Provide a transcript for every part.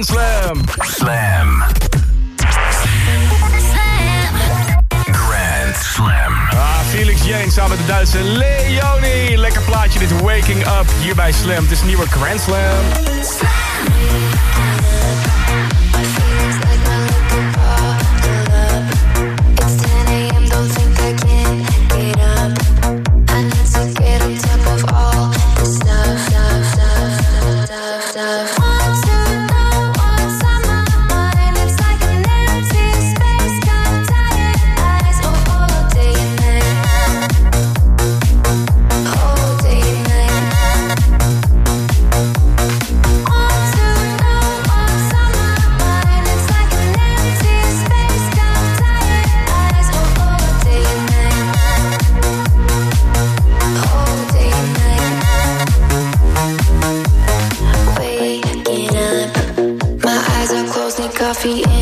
Grand Slam. Slam. Grand Slam. Ah, Felix Jane samen met de Duitse Leonie. Lekker plaatje dit Waking Up hier bij Slam. Het is nieuwe Grand Slam. Coffee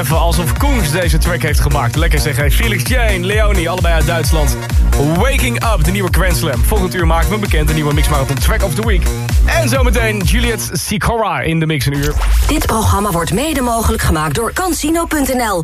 even alsof Koens deze track heeft gemaakt. Lekker zeggen. Felix Jane, Leonie, allebei uit Duitsland. Waking Up, de nieuwe Grand Slam. Volgend uur maken we bekend de nieuwe Mixmarathon Track of the Week. En zometeen Juliet Sikora in de mix een uur. Dit programma wordt mede mogelijk gemaakt door Casino.nl.